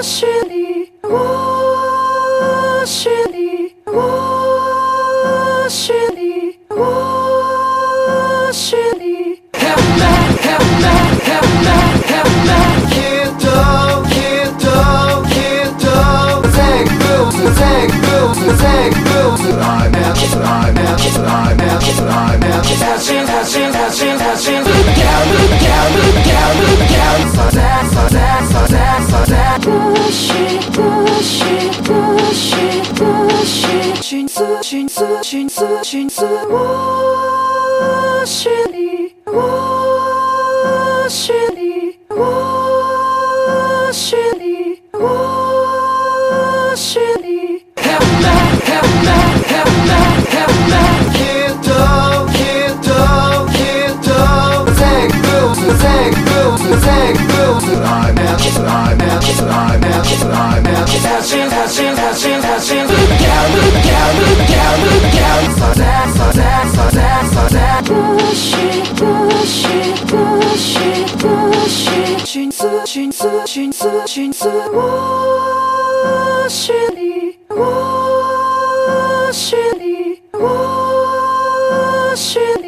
我是你，我是你，我是你，我是你。Help me, help me, help me, help me. Kiddo, kiddo, kiddo. Take bills, take bills, take bills. I am, I am, I am, I am. 다신, 다신, 다신, 다신. Look out, look out, look out. 我是你我是寻思，我，是你，我是你，我雪。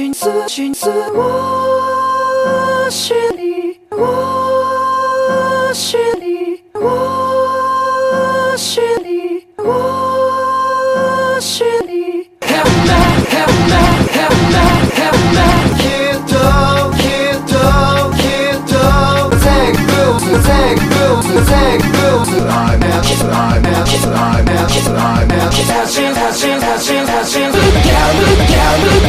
信ず信ずわしりわしりわしりわしり Help me, help me, help me, help me きっときっときっと Take boots, take boots, take boots I'm out, I'm out, I'm out, I'm out 走る走る走る走る Look out, look out, look out